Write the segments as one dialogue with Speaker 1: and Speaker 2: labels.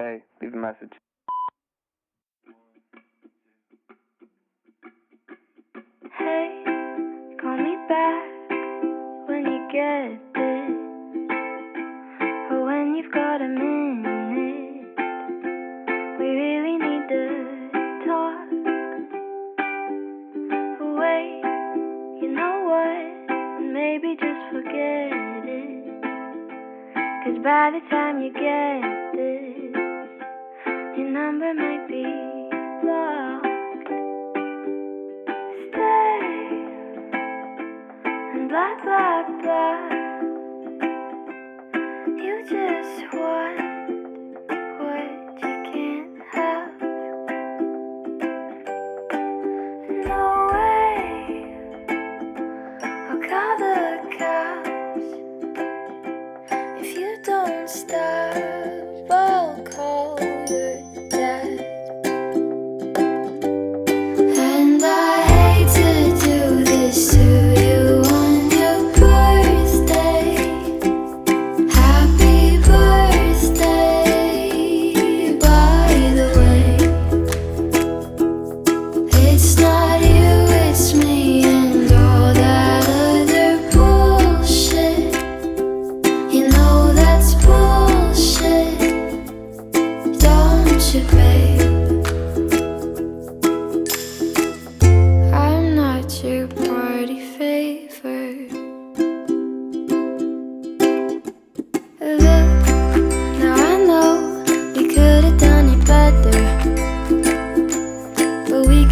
Speaker 1: Hey, leave a message.
Speaker 2: Hey, call me back when you get it, or when you've got a minute. We really need to talk. Wait, you know what? Maybe just forget it. Cause by the time you get this, number might be blocked. Stay and blah blah blah. You just want what you can't have. No way. I'll call the cops if you don't stop.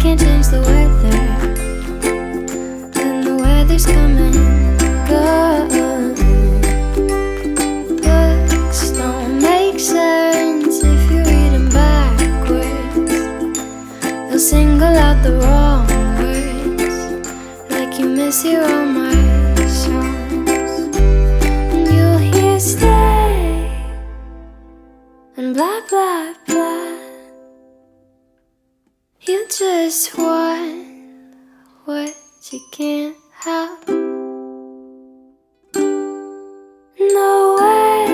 Speaker 2: Can't change the weather. And the weather's coming. Books don't make sense if you read them backwards. They'll single out the wrong words, like you mishear all my songs. And you'll hear stay and blah blah blah. You just want what you can't have. No way.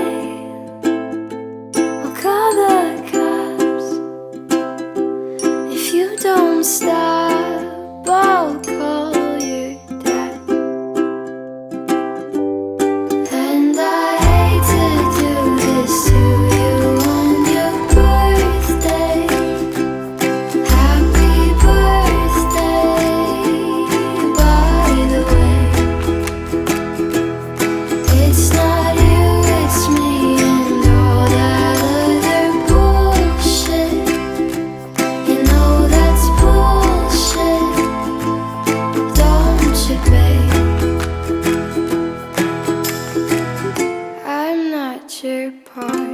Speaker 2: I'll call the cops. If you don't stop, babe?